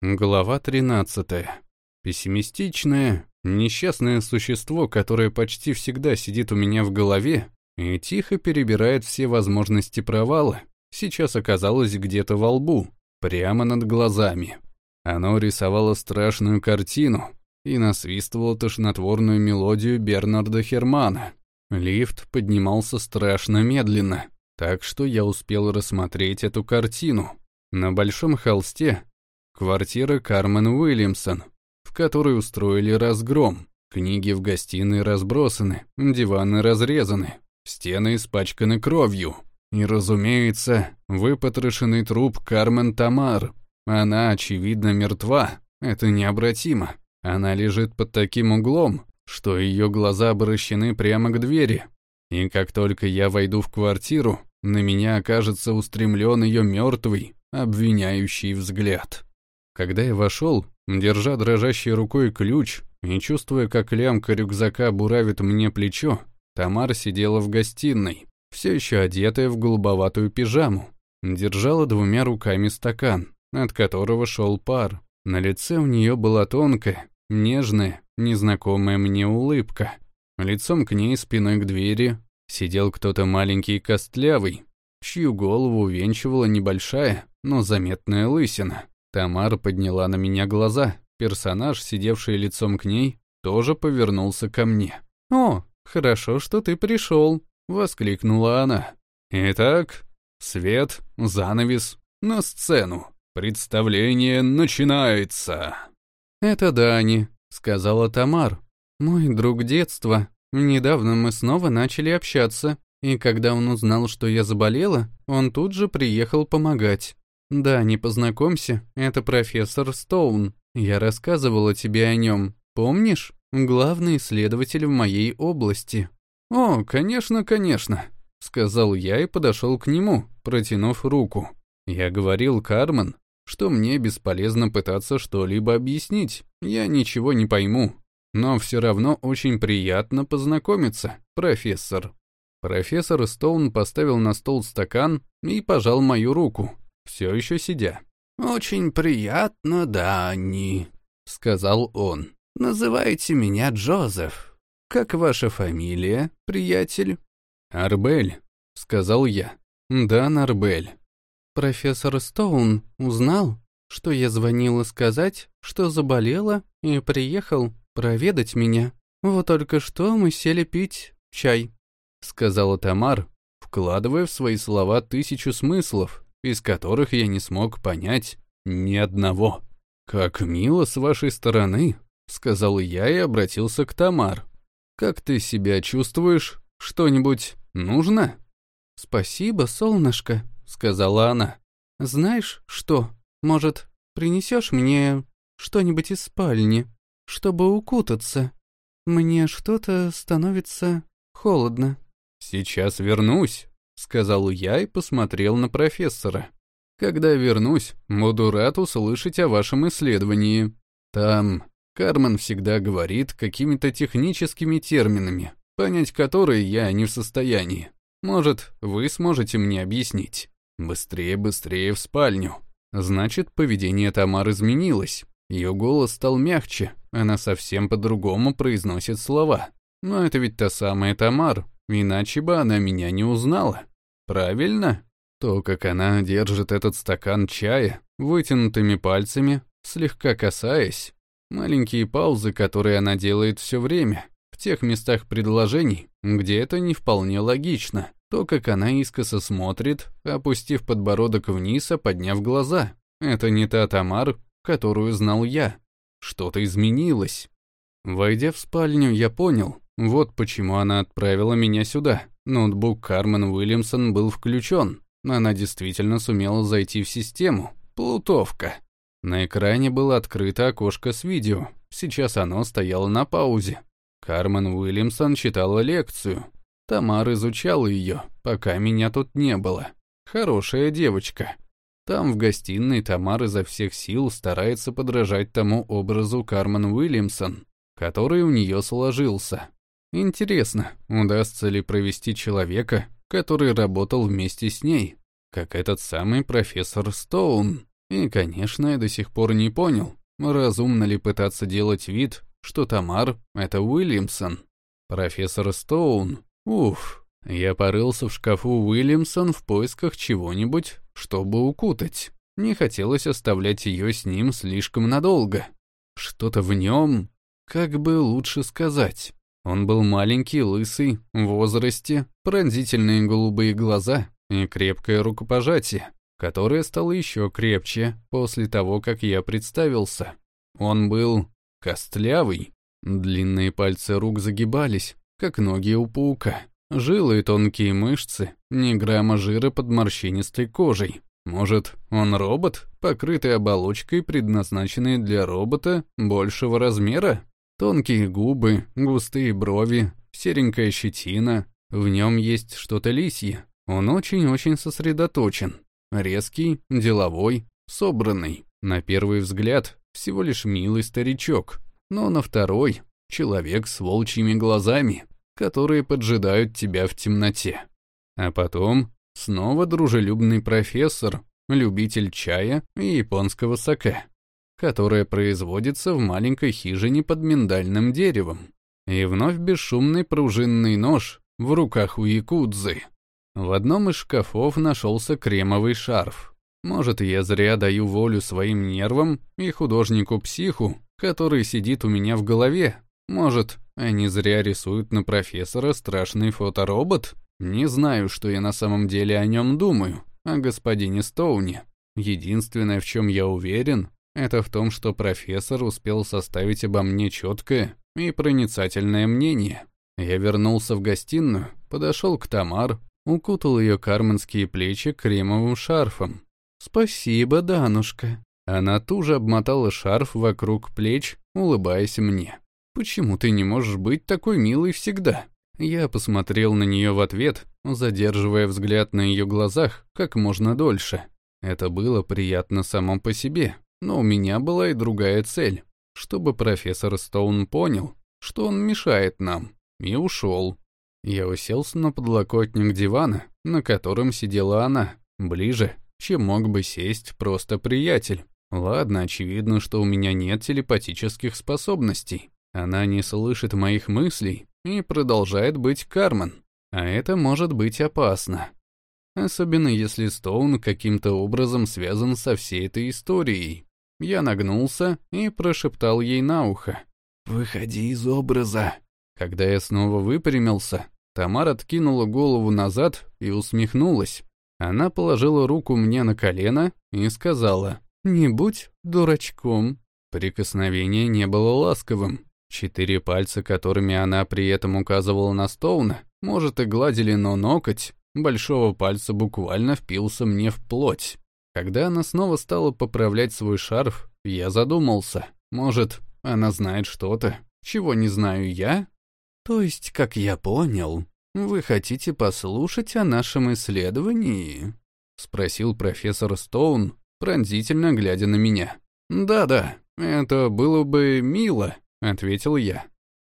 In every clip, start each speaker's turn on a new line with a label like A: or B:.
A: Глава 13. Пессимистичное, несчастное существо, которое почти всегда сидит у меня в голове и тихо перебирает все возможности провала, сейчас оказалось где-то во лбу, прямо над глазами. Оно рисовало страшную картину и насвистывало тошнотворную мелодию Бернарда Хермана. Лифт поднимался страшно медленно, так что я успел рассмотреть эту картину. На большом холсте Квартира Кармен Уильямсон, в которой устроили разгром. Книги в гостиной разбросаны, диваны разрезаны, стены испачканы кровью. И, разумеется, выпотрошенный труп Кармен Тамар. Она, очевидно, мертва. Это необратимо. Она лежит под таким углом, что ее глаза обращены прямо к двери. И как только я войду в квартиру, на меня окажется устремлен ее мертвый, обвиняющий взгляд. Когда я вошел, держа дрожащей рукой ключ и чувствуя, как лямка рюкзака буравит мне плечо, Тамара сидела в гостиной, все еще одетая в голубоватую пижаму, держала двумя руками стакан, от которого шел пар. На лице у нее была тонкая, нежная, незнакомая мне улыбка. Лицом к ней, спиной к двери, сидел кто-то маленький и костлявый, чью голову увенчивала небольшая, но заметная лысина. Тамара подняла на меня глаза. Персонаж, сидевший лицом к ней, тоже повернулся ко мне. «О, хорошо, что ты пришел», — воскликнула она. «Итак, свет, занавес, на сцену. Представление начинается». «Это Дани», — сказала Тамар. «Мой друг детства. Недавно мы снова начали общаться, и когда он узнал, что я заболела, он тут же приехал помогать. «Да, не познакомься, это профессор Стоун. Я рассказывала тебе о нем. Помнишь? Главный исследователь в моей области». «О, конечно, конечно», — сказал я и подошел к нему, протянув руку. Я говорил Кармен, что мне бесполезно пытаться что-либо объяснить, я ничего не пойму. Но все равно очень приятно познакомиться, профессор. Профессор Стоун поставил на стол стакан и пожал мою руку все еще сидя. «Очень приятно, Данни», — сказал он. «Называйте меня Джозеф. Как ваша фамилия, приятель?» «Арбель», — сказал я. «Да, Арбель». «Профессор Стоун узнал, что я звонила сказать, что заболела и приехал проведать меня. Вот только что мы сели пить чай», — сказала Тамар, вкладывая в свои слова тысячу смыслов, из которых я не смог понять ни одного. «Как мило с вашей стороны», — сказал я и обратился к Тамар. «Как ты себя чувствуешь? Что-нибудь нужно?» «Спасибо, солнышко», — сказала она. «Знаешь что, может, принесешь мне что-нибудь из спальни, чтобы укутаться? Мне что-то становится холодно». «Сейчас вернусь», сказал я и посмотрел на профессора. Когда вернусь, буду рад услышать о вашем исследовании. Там Кармен всегда говорит какими-то техническими терминами, понять которые я не в состоянии. Может, вы сможете мне объяснить? Быстрее, быстрее в спальню. Значит, поведение Тамар изменилось. Ее голос стал мягче, она совсем по-другому произносит слова. Но это ведь та самая Тамар, иначе бы она меня не узнала. Правильно? То, как она держит этот стакан чая вытянутыми пальцами, слегка касаясь, маленькие паузы, которые она делает все время, в тех местах предложений, где это не вполне логично, то, как она искоса смотрит, опустив подбородок вниз, а подняв глаза. Это не та Тамар, которую знал я. Что-то изменилось. Войдя в спальню, я понял, вот почему она отправила меня сюда. Ноутбук Кармен Уильямсон был включен. Она действительно сумела зайти в систему. Плутовка. На экране было открыто окошко с видео. Сейчас оно стояло на паузе. Кармен Уильямсон читала лекцию. Тамар изучала ее, пока меня тут не было. Хорошая девочка. Там, в гостиной, Тамар изо всех сил старается подражать тому образу Кармен Уильямсон, который у нее сложился. Интересно, удастся ли провести человека, который работал вместе с ней, как этот самый профессор Стоун? И, конечно, я до сих пор не понял, разумно ли пытаться делать вид, что Тамар — это Уильямсон. Профессор Стоун, уф, я порылся в шкафу Уильямсон в поисках чего-нибудь, чтобы укутать. Не хотелось оставлять ее с ним слишком надолго. Что-то в нем, как бы лучше сказать. Он был маленький, лысый, в возрасте, пронзительные голубые глаза и крепкое рукопожатие, которое стало еще крепче после того, как я представился. Он был костлявый, длинные пальцы рук загибались, как ноги у паука, жилы и тонкие мышцы, ни грамма жира под морщинистой кожей. Может, он робот, покрытый оболочкой, предназначенной для робота большего размера? Тонкие губы, густые брови, серенькая щетина. В нем есть что-то лисье. Он очень-очень сосредоточен. Резкий, деловой, собранный. На первый взгляд, всего лишь милый старичок. Но на второй — человек с волчьими глазами, которые поджидают тебя в темноте. А потом снова дружелюбный профессор, любитель чая и японского саке которая производится в маленькой хижине под миндальным деревом. И вновь бесшумный пружинный нож в руках у якудзы. В одном из шкафов нашелся кремовый шарф. Может, я зря даю волю своим нервам и художнику-психу, который сидит у меня в голове. Может, они зря рисуют на профессора страшный фоторобот? Не знаю, что я на самом деле о нем думаю, о господине Стоуне. Единственное, в чем я уверен, это в том, что профессор успел составить обо мне четкое и проницательное мнение. Я вернулся в гостиную, подошел к Тамар, укутал ее карменские плечи кремовым шарфом. «Спасибо, Данушка». Она туже обмотала шарф вокруг плеч, улыбаясь мне. «Почему ты не можешь быть такой милой всегда?» Я посмотрел на нее в ответ, задерживая взгляд на ее глазах как можно дольше. Это было приятно само по себе, но у меня была и другая цель, чтобы профессор Стоун понял, что он мешает нам, и ушел. Я уселся на подлокотник дивана, на котором сидела она, ближе, чем мог бы сесть просто приятель. Ладно, очевидно, что у меня нет телепатических способностей. Она не слышит моих мыслей и продолжает быть Кармен. А это может быть опасно. Особенно если Стоун каким-то образом связан со всей этой историей. Я нагнулся и прошептал ей на ухо. «Выходи из образа». Когда я снова выпрямился, Тамара откинула голову назад и усмехнулась. Она положила руку мне на колено и сказала, «Не будь дурачком». Прикосновение не было ласковым. Четыре пальца, которыми она при этом указывала на Стоуна, может, и гладили, но ноготь большого пальца буквально впился мне в плоть. Когда она снова стала поправлять свой шарф, я задумался. Может, она знает что-то, чего не знаю я? То есть, как я понял, вы хотите послушать о нашем исследовании? Спросил профессор Стоун, пронзительно глядя на меня. «Да-да, это было бы мило», — ответил я.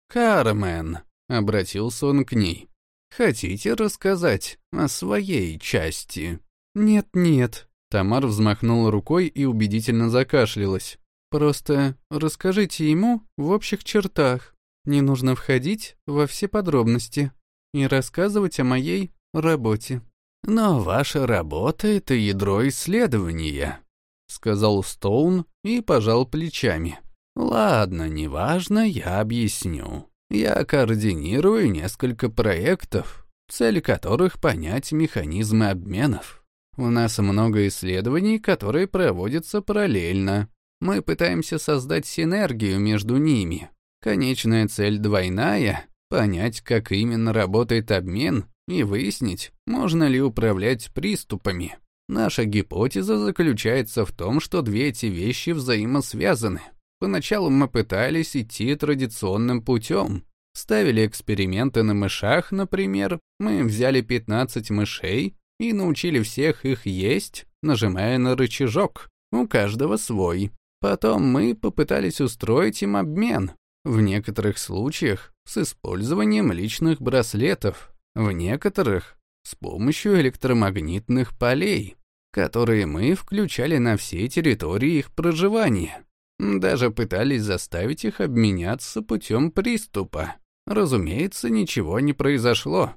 A: «Кармен», — обратился он к ней, — «хотите рассказать о своей части?» «Нет-нет», Тамар взмахнула рукой и убедительно закашлялась. «Просто расскажите ему в общих чертах. Не нужно входить во все подробности и рассказывать о моей работе». «Но ваша работа — это ядро исследования», — сказал Стоун и пожал плечами. «Ладно, неважно, я объясню. Я координирую несколько проектов, цель которых — понять механизмы обменов. У нас много исследований, которые проводятся параллельно. Мы пытаемся создать синергию между ними. Конечная цель двойная — понять, как именно работает обмен и выяснить, можно ли управлять приступами. Наша гипотеза заключается в том, что две эти вещи взаимосвязаны. Поначалу мы пытались идти традиционным путем. Ставили эксперименты на мышах, например. Мы взяли 15 мышей, и научили всех их есть, нажимая на рычажок. У каждого свой. Потом мы попытались устроить им обмен. В некоторых случаях с использованием личных браслетов, в некоторых с помощью электромагнитных полей. которые мы включали на все территории их проживания. Даже пытались заставить их обменяться путем приступа. Разумеется, ничего не произошло.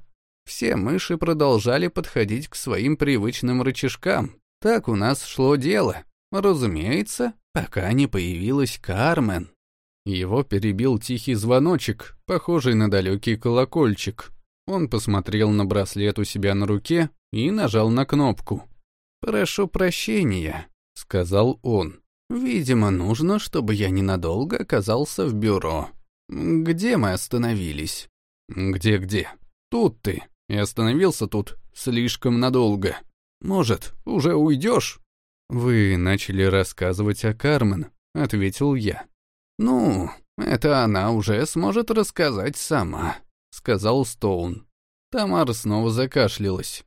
A: Все мыши продолжали подходить к своим привычным рычажкам. Так у нас шло дело. Разумеется, пока не появилась Кармен. Его перебил тихий звоночек, похожий на далекий колокольчик. Он посмотрел на браслет у себя на руке и нажал на кнопку. «Прошу прощения», — сказал он. «Видимо, нужно, чтобы я ненадолго оказался в бюро. Где мы остановились?» «Где-где? Тут ты. И остановился тут слишком надолго. Может, уже уйдешь?» «Вы начали рассказывать о Кармен», — ответил я. «Ну, это она уже сможет рассказать сама», — сказал Стоун. Тамара снова закашлялась.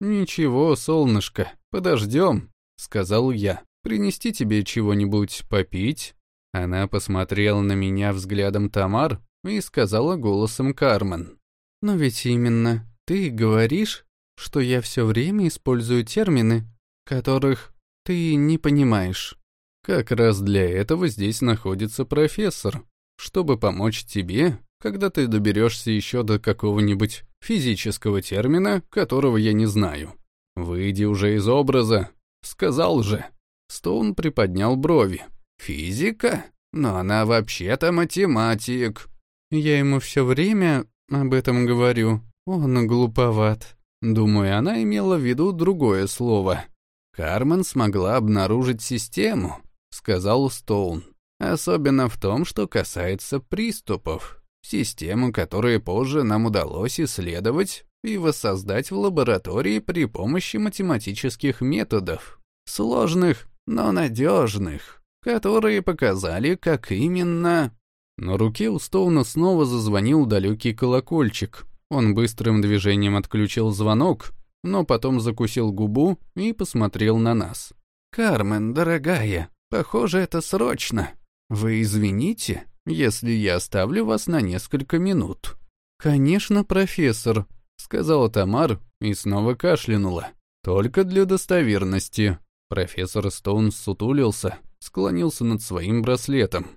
A: «Ничего, солнышко, подождем», — сказал я. «Принести тебе чего-нибудь попить?» Она посмотрела на меня взглядом Тамар и сказала голосом Кармен. «Но ведь именно ты говоришь, что я все время использую термины, которых ты не понимаешь». Как раз для этого здесь находится профессор, чтобы помочь тебе, когда ты доберешься еще до какого-нибудь физического термина, которого я не знаю. Выйди уже из образа. Сказал же. Стоун приподнял брови. Физика? Но она вообще-то математик. Я ему все время об этом говорю. Он глуповат. Думаю, она имела в виду другое слово. Кармен смогла обнаружить систему, сказал Стоун. Особенно в том, что касается приступов. Систему, которую позже нам удалось исследовать и воссоздать в лаборатории при помощи математических методов. Сложных, но надежных, которые показали, как именно... На руке у Стоуна снова зазвонил далекий колокольчик. Он быстрым движением отключил звонок, но потом закусил губу и посмотрел на нас. «Кармен, дорогая, Похоже, это срочно. Вы извините, если я оставлю вас на несколько минут». «Конечно, профессор», — сказала Тамар и снова кашлянула. «Только для достоверности». Профессор Стоун сутулился, склонился над своим браслетом.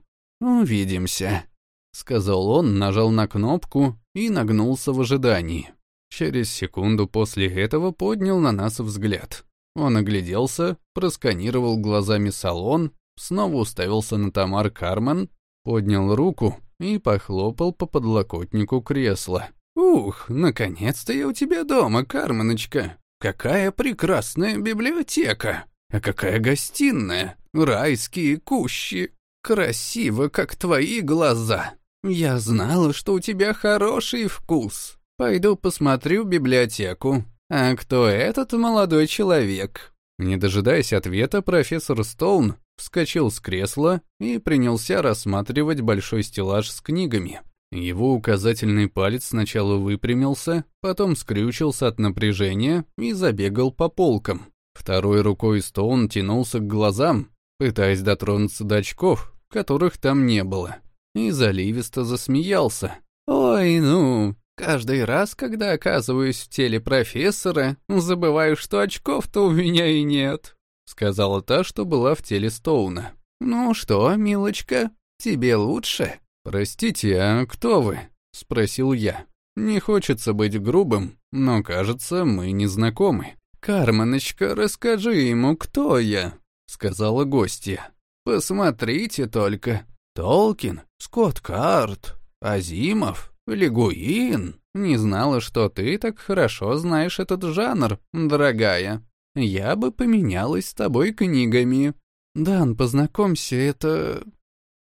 A: «Увидимся», — сказал он, нажал на кнопку и нагнулся в ожидании. Через секунду после этого поднял на нас взгляд. Он огляделся, просканировал глазами салон, снова уставился на Тамар Кармен, поднял руку и похлопал по подлокотнику кресла. «Ух, наконец-то я у тебя дома, Карменочка! Какая прекрасная библиотека! А какая гостиная! Райские кущи! Красиво, как твои глаза! Я знала, что у тебя хороший вкус! Пойду посмотрю библиотеку, «А кто этот молодой человек?» Не дожидаясь ответа, профессор Стоун вскочил с кресла и принялся рассматривать большой стеллаж с книгами. Его указательный палец сначала выпрямился, потом скрючился от напряжения и забегал по полкам. Второй рукой Стоун тянулся к глазам, пытаясь дотронуться до очков, которых там не было, и заливисто засмеялся. «Ой, ну, Каждый раз, когда оказываюсь в теле профессора, забываю, что очков-то у меня и нет», — сказала та, что была в теле Стоуна. «Ну что, милочка, тебе лучше?» «Простите, а кто вы?» — спросил я. «Не хочется быть грубым, но, кажется, мы не знакомы». «Карманочка, расскажи ему, кто я», — сказала гостья. «Посмотрите только. Толкин, Скотт Карт, Азимов, «Лигуин, не знала, что ты так хорошо знаешь этот жанр, дорогая. Я бы поменялась с тобой книгами». «Дан, познакомься, это...»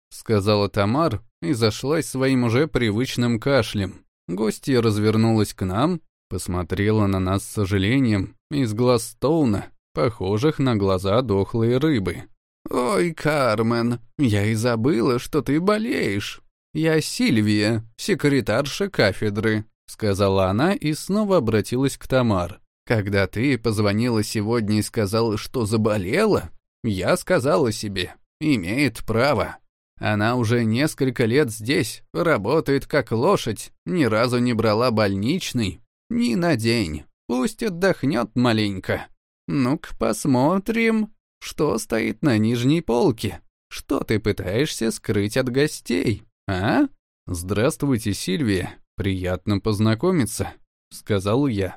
A: Сказала Тамар и зашлась своим уже привычным кашлем. Гостья развернулась к нам, посмотрела на нас с сожалением из глаз Стоуна, похожих на глаза дохлой рыбы. «Ой, Кармен, я и забыла, что ты болеешь. «Я Сильвия, секретарша кафедры», — сказала она и снова обратилась к Тамар. «Когда ты позвонила сегодня и сказала, что заболела, я сказала себе, имеет право. Она уже несколько лет здесь, работает как лошадь, ни разу не брала больничный, ни на день. Пусть отдохнет маленько. Ну-ка посмотрим, что стоит на нижней полке. Что ты пытаешься скрыть от гостей, а? Здравствуйте, Сильвия. Приятно познакомиться, сказал я.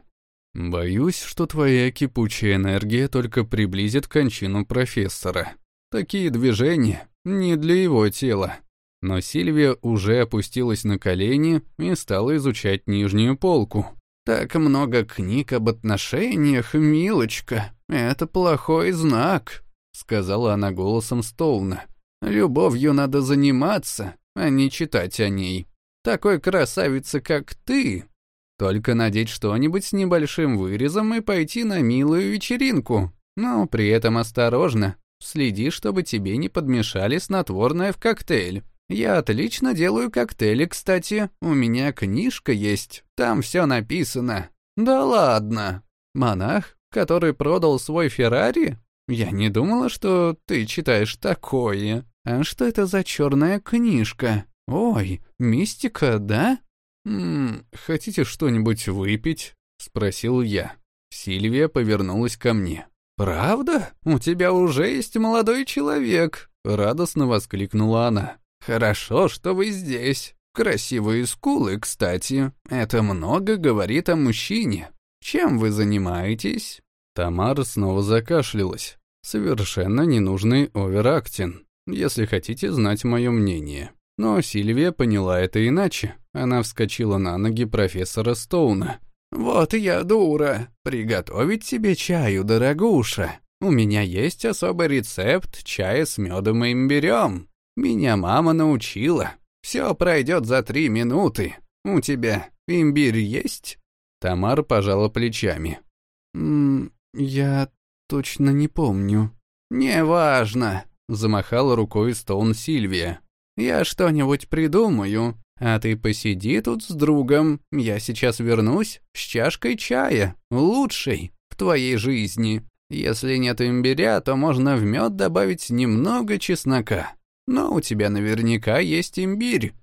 A: Боюсь, что твоя кипучая энергия только приблизит кончину профессора. Такие движения не для его тела. Но Сильвия уже опустилась на колени и стала изучать нижнюю полку. «Так много книг об отношениях, милочка. Это плохой знак», — сказала она голосом Стоуна. «Любовью надо заниматься, а не читать о ней. Такой красавице, как ты, только надеть что-нибудь с небольшим вырезом и пойти на милую вечеринку. Но при этом осторожно. Следи, чтобы тебе не подмешали снотворное в коктейль. Я отлично делаю коктейли, кстати. У меня книжка есть. Там все написано. Да ладно. Монах, который продал свой Феррари? Я не думала, что ты читаешь такое. А что это за черная книжка? Ой, мистика, да? «М хотите что-нибудь выпить?» — спросил я. Сильвия повернулась ко мне. «Правда? У тебя уже есть молодой человек!» — радостно воскликнула она. «Хорошо, что вы здесь. Красивые скулы, кстати. Это много говорит о мужчине. Чем вы занимаетесь?» Тамара снова закашлялась. Совершенно ненужный оверактин, если хотите знать мое мнение. Но Сильвия поняла это иначе. Она вскочила на ноги профессора Стоуна. «Вот я дура. Приготовить себе чаю, дорогуша. У меня есть особый рецепт чая с медом и имбирем. Меня мама научила. Все пройдет за три минуты. У тебя имбирь есть?» Тамар пожала плечами. «М я точно не помню». «Неважно», — замахала рукой Стоун Сильвия. «Я что-нибудь придумаю, а ты посиди тут с другом. Я сейчас вернусь с чашкой чая, лучшей в твоей жизни. Если нет имбиря, то можно в мед добавить немного чеснока. Но у тебя наверняка есть имбирь.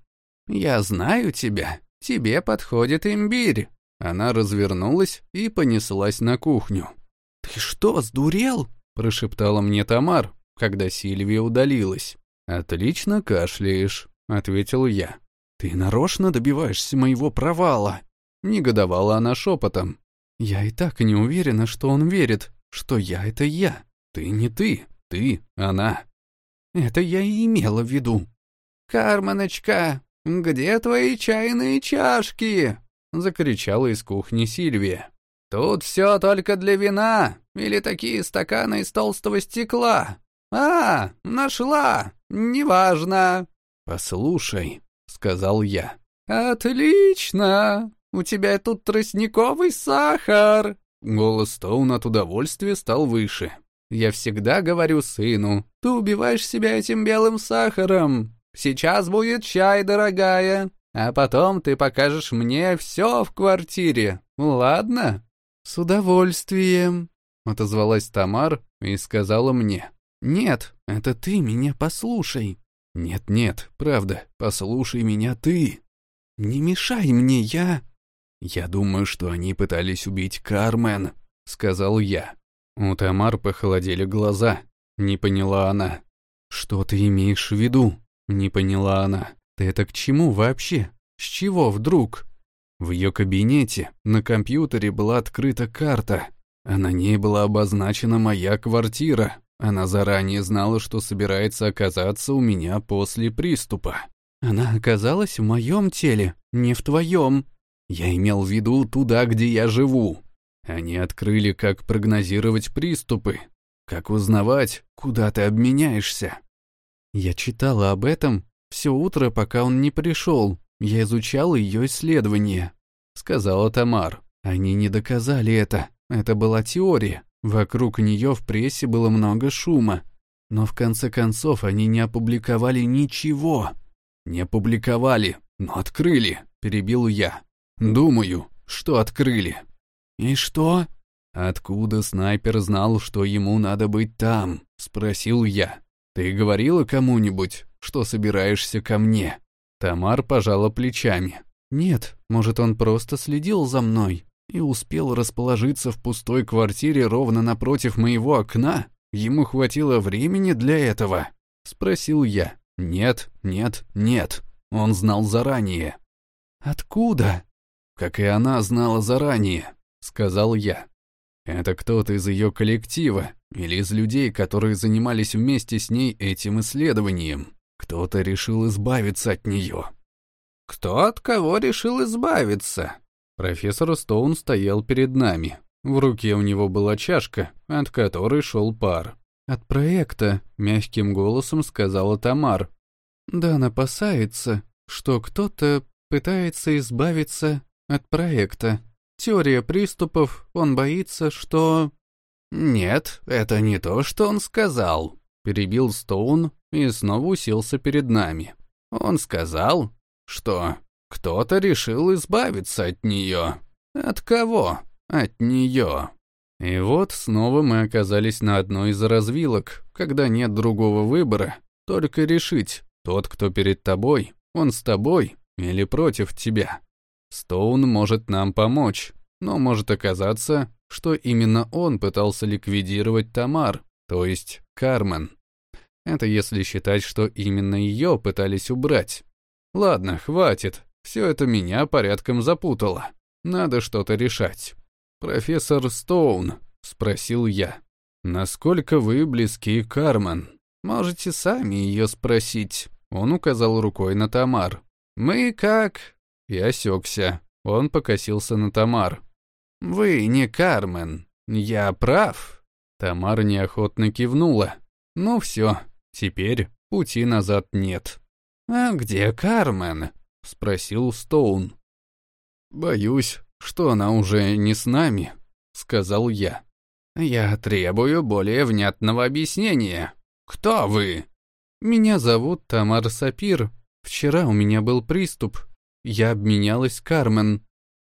A: Я знаю тебя, тебе подходит имбирь». Она развернулась и понеслась на кухню. «Ты что, сдурел?» – прошептала мне Тамар, когда Сильвия удалилась. «Отлично кашляешь», — ответил я. «Ты нарочно добиваешься моего провала», — негодовала она шепотом. «Я и так не уверена, что он верит, что я — это я. Ты не ты, ты — она». Это я и имела в виду. «Карманочка, где твои чайные чашки?» — закричала из кухни Сильвия. «Тут все только для вина или такие стаканы из толстого стекла. А, нашла, неважно». «Послушай», — сказал я. «Отлично! У тебя тут тростниковый сахар!» Голос Стоун от удовольствия стал выше. «Я всегда говорю сыну, ты убиваешь себя этим белым сахаром. Сейчас будет чай, дорогая, а потом ты покажешь мне все в квартире, ладно?» «С удовольствием», — отозвалась Тамар и сказала мне. «Нет, это ты меня послушай». «Нет-нет, правда, послушай меня ты. Не мешай мне, я...» «Я думаю, что они пытались убить Кармен», — сказал я. У Тамар похолодели глаза. Не поняла она. «Что ты имеешь в виду?» Не поняла она. «Ты это к чему вообще? С чего вдруг?» В ее кабинете на компьютере была открыта карта, а на ней была обозначена моя квартира. Она заранее знала, что собирается оказаться у меня после приступа. Она оказалась в моем теле, не в твоем. Я имел в виду туда, где я живу. Они открыли, как прогнозировать приступы, как узнавать, куда ты обменяешься. Я читала об этом все утро, пока он не пришел. Я изучал ее исследования, сказала Тамар. Они не доказали это. Это была теория. Вокруг нее в прессе было много шума, но в конце концов они не опубликовали ничего. Не опубликовали, но открыли, перебил я. Думаю, что открыли. И что? Откуда снайпер знал, что ему надо быть там? Спросил я. Ты говорила кому-нибудь, что собираешься ко мне? Тамар пожала плечами. Нет, может, он просто следил за мной. И успел расположиться в пустой квартире ровно напротив моего окна? Ему хватило времени для этого? Спросил я. Нет, нет, нет. Он знал заранее. Откуда? Как и она знала заранее, сказал я. Это кто-то из ее коллектива или из людей, которые занимались вместе с ней этим исследованием. Кто-то решил избавиться от нее. Кто от кого решил избавиться? Профессор Стоун стоял перед нами. В руке у него была чашка, от которой шел пар. «От проекта», — мягким голосом сказала Тамар. «Дан опасается, что кто-то пытается избавиться от проекта. Теория приступов, он боится, что...» «Нет, это не то, что он сказал», — перебил Стоун и снова уселся перед нами. «Он сказал, что кто-то решил избавиться от нее. От кого? От нее». И вот снова мы оказались на одной из развилок, когда нет другого выбора, только решить, тот, кто перед тобой, он с тобой или против тебя. Стоун может нам помочь, но может оказаться, что именно он пытался ликвидировать Тамар, то есть Кармен. Это если считать, что именно ее пытались убрать. Ладно, хватит, все это меня порядком запутало. Надо что-то решать. «Профессор Стоун», — спросил я, — «насколько вы близки Кармен? Можете сами ее спросить». Он указал рукой на Тамар. «Мы как...» Я осекся. Он покосился на Тамар. «Вы не Кармен. Я прав?» Тамар неохотно кивнула. «Ну все, теперь пути назад нет». «А где Кармен?» — спросил Стоун. «Боюсь, что она уже не с нами», — сказал я. «Я требую более внятного объяснения. Кто вы?» «Меня зовут Тамар Сапир. Вчера у меня был приступ. Я обменялась Кармен».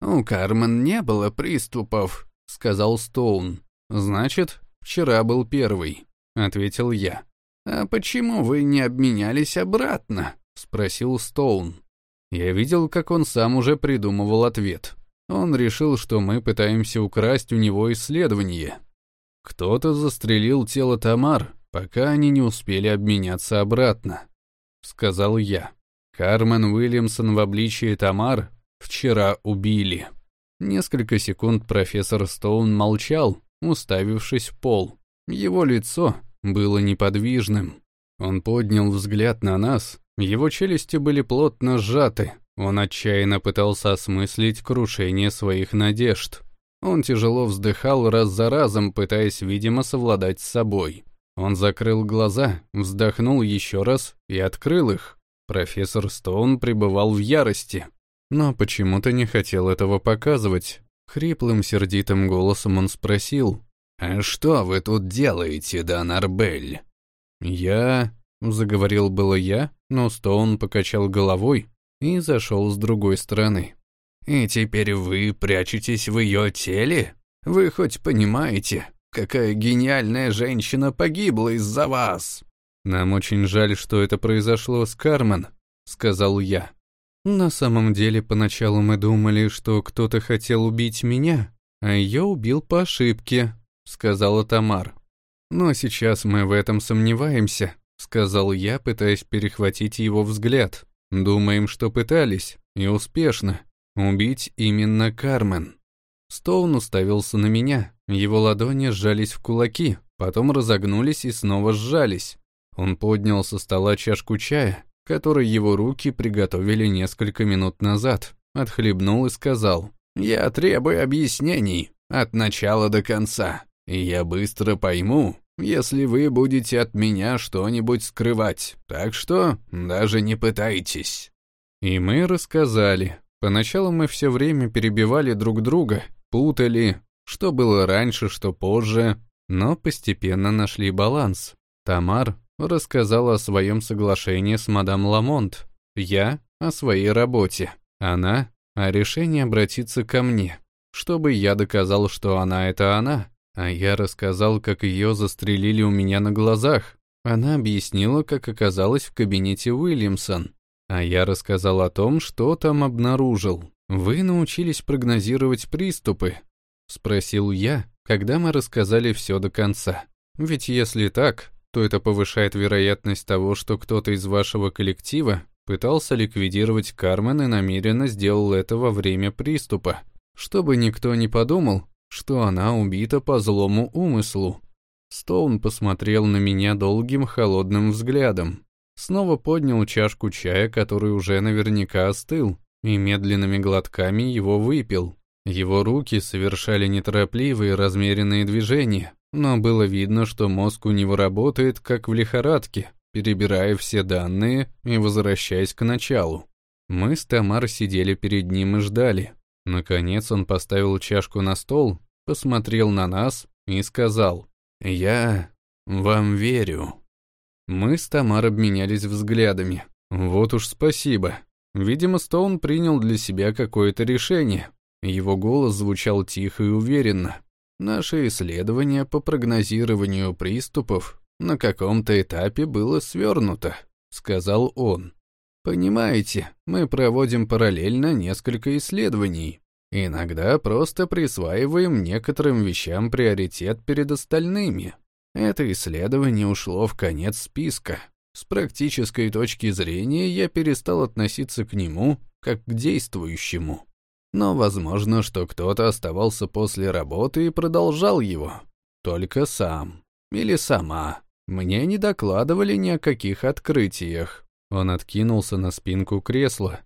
A: «У Кармен не было приступов», — сказал Стоун. «Значит, вчера был первый», — ответил я. «А почему вы не обменялись обратно?» — спросил Стоун. Я видел, как он сам уже придумывал ответ. Он решил, что мы пытаемся украсть у него исследование. Кто-то застрелил тело Тамар, пока они не успели обменяться обратно. Сказал я. Кармен Уильямсон в обличии Тамар вчера убили. Несколько секунд профессор Стоун молчал, уставившись в пол. Его лицо было неподвижным. Он поднял взгляд на нас, его челюсти были плотно сжаты, он отчаянно пытался осмыслить крушение своих надежд. Он тяжело вздыхал раз за разом, пытаясь, видимо, совладать с собой. Он закрыл глаза, вздохнул еще раз и открыл их. Профессор Стоун пребывал в ярости, но почему-то не хотел этого показывать. Хриплым, сердитым голосом он спросил, «А что вы тут делаете, Дан Арбель?» «Я...» — заговорил было я, но Стоун покачал головой, и зашел с другой стороны. «И теперь вы прячетесь в ее теле? Вы хоть понимаете, какая гениальная женщина погибла из-за вас?» «Нам очень жаль, что это произошло с Кармен», — сказал я. «На самом деле, поначалу мы думали, что кто-то хотел убить меня, а ее убил по ошибке», — сказала Тамар. «Но сейчас мы в этом сомневаемся», — сказал я, пытаясь перехватить его взгляд. Думаем, что пытались, и успешно, убить именно Кармен. Стоун уставился на меня, его ладони сжались в кулаки, потом разогнулись и снова сжались. Он поднял со стола чашку чая, который его руки приготовили несколько минут назад, отхлебнул и сказал, «Я требую объяснений, от начала до конца, и я быстро пойму, если вы будете от меня что-нибудь скрывать, так что даже не пытайтесь». И мы рассказали. Поначалу мы все время перебивали друг друга, путали, что было раньше, что позже, но постепенно нашли баланс. Тамар рассказала о своем соглашении с мадам Ламонт, я — о своей работе, она — о решении обратиться ко мне, чтобы я доказал, что она — это она, а я рассказал, как ее застрелили у меня на глазах. Она объяснила, как оказалась в кабинете Уильямсон. А я рассказал о том, что там обнаружил. «Вы научились прогнозировать приступы?» — спросил я, когда мы рассказали все до конца. «Ведь если так, то это повышает вероятность того, что кто-то из вашего коллектива пытался ликвидировать Кармен и намеренно сделал это во время приступа, чтобы никто не подумал, что она убита по злому умыслу. Стоун посмотрел на меня долгим холодным взглядом, снова поднял чашку чая, который уже наверняка остыл, и медленными глотками его выпил. Его руки совершали неторопливые размеренные движения, но было видно, что мозг у него работает как в лихорадке, перебирая все данные и возвращаясь к началу. Мы с Тамар сидели перед ним и ждали. Наконец он поставил чашку на стол, посмотрел на нас и сказал «Я вам верю». Мы с Тамар обменялись взглядами. Вот уж спасибо. Видимо, Стоун принял для себя какое-то решение. Его голос звучал тихо и уверенно. Наше исследование по прогнозированию приступов на каком-то этапе было свернуто, сказал он. Понимаете, мы проводим параллельно несколько исследований. Иногда просто присваиваем некоторым вещам приоритет перед остальными. Это исследование ушло в конец списка. С практической точки зрения я перестал относиться к нему как к действующему. Но возможно, что кто-то оставался после работы и продолжал его. Только сам. Или сама. Мне не докладывали ни о каких открытиях. Он откинулся на спинку кресла.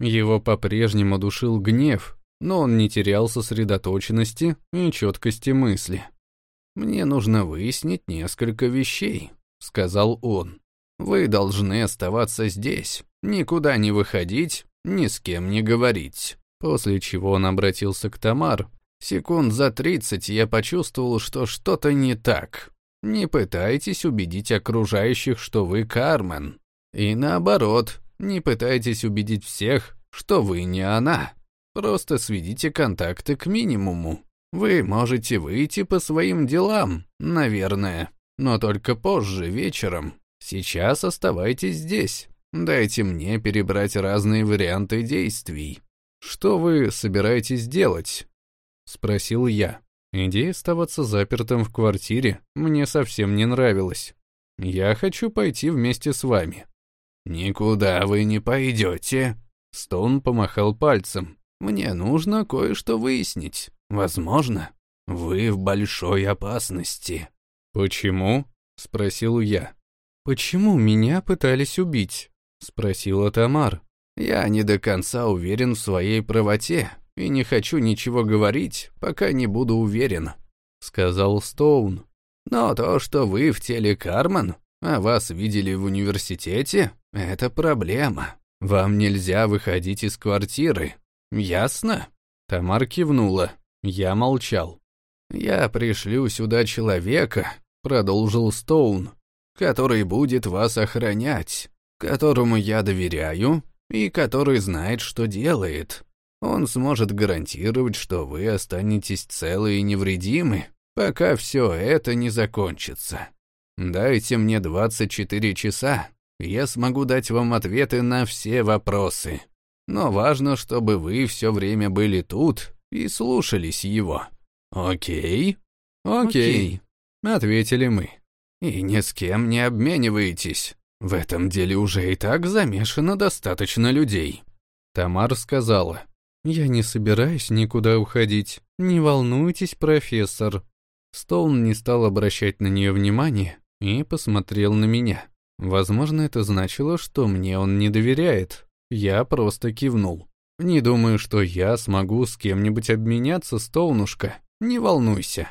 A: Его по-прежнему душил гнев, но он не терял сосредоточенности и четкости мысли. «Мне нужно выяснить несколько вещей», — сказал он. «Вы должны оставаться здесь, никуда не выходить, ни с кем не говорить». После чего он обратился к Тамар. Секунд за тридцать я почувствовал, что что-то не так. Не пытайтесь убедить окружающих, что вы Кармен. И наоборот, не пытайтесь убедить всех, что вы не она. Просто сведите контакты к минимуму. Вы можете выйти по своим делам, наверное, но только позже, вечером. Сейчас оставайтесь здесь. Дайте мне перебрать разные варианты действий. Что вы собираетесь делать? Спросил я. Идея оставаться запертым в квартире мне совсем не нравилась. Я хочу пойти вместе с вами. Никуда вы не пойдете. Стоун помахал пальцем. Мне нужно кое-что выяснить. Возможно, вы в большой опасности. Почему? спросил я. Почему меня пытались убить? спросила Тамар. Я не до конца уверен в своей правоте и не хочу ничего говорить, пока не буду уверен, сказал Стоун. Но то, что вы в теле Карман, а вас видели в университете, это проблема. Вам нельзя выходить из квартиры, «Ясно?» Тамар кивнула. Я молчал. «Я пришлю сюда человека», — продолжил Стоун, «который будет вас охранять, которому я доверяю и который знает, что делает. Он сможет гарантировать, что вы останетесь целы и невредимы, пока все это не закончится. Дайте мне 24 часа, я смогу дать вам ответы на все вопросы». Но важно, чтобы вы все время были тут и слушались его. Окей? Окей, ответили мы. И ни с кем не обмениваетесь. В этом деле уже и так замешано достаточно людей. Тамар сказала, «Я не собираюсь никуда уходить. Не волнуйтесь, профессор». Стоун не стал обращать на нее внимания и посмотрел на меня. Возможно, это значило, что мне он не доверяет, я просто кивнул. «Не думаю, что я смогу с кем-нибудь обменяться, Стоунушка. Не волнуйся».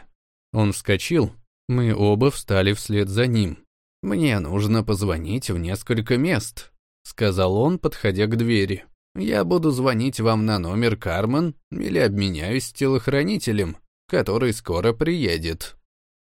A: Он вскочил. Мы оба встали вслед за ним. «Мне нужно позвонить в несколько мест», — сказал он, подходя к двери. «Я буду звонить вам на номер Кармен или обменяюсь с телохранителем, который скоро приедет».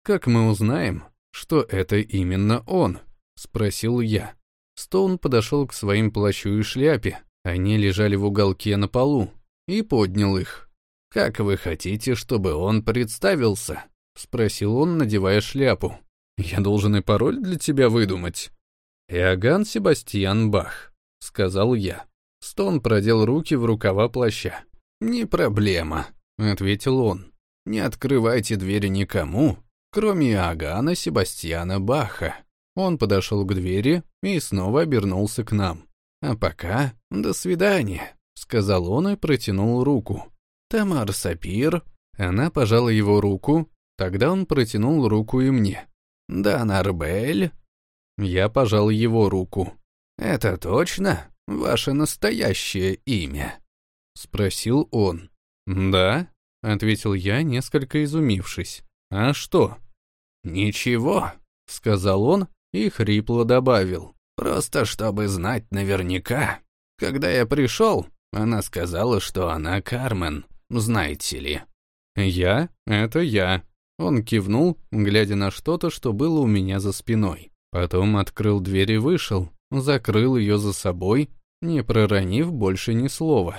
A: «Как мы узнаем, что это именно он?» — спросил я. Стоун подошел к своим плащу и шляпе. Они лежали в уголке на полу. И поднял их. «Как вы хотите, чтобы он представился?» — спросил он, надевая шляпу. «Я должен и пароль для тебя выдумать». «Иоганн Себастьян Бах», — сказал я. Стон продел руки в рукава плаща. «Не проблема», — ответил он. «Не открывайте двери никому, кроме Иоганна Себастьяна Баха». Он подошел к двери и снова обернулся к нам. «А пока до свидания», — сказал он и протянул руку. «Тамар Сапир». Она пожала его руку, тогда он протянул руку и мне. «Дан Арбель». Я пожал его руку. «Это точно ваше настоящее имя?» — спросил он. «Да», — ответил я, несколько изумившись. «А что?» «Ничего», — сказал он и хрипло добавил. «Просто чтобы знать наверняка. Когда я пришел, она сказала, что она Кармен, знаете ли». «Я? Это я». Он кивнул, глядя на что-то, что было у меня за спиной. Потом открыл дверь и вышел, закрыл ее за собой, не проронив больше ни слова.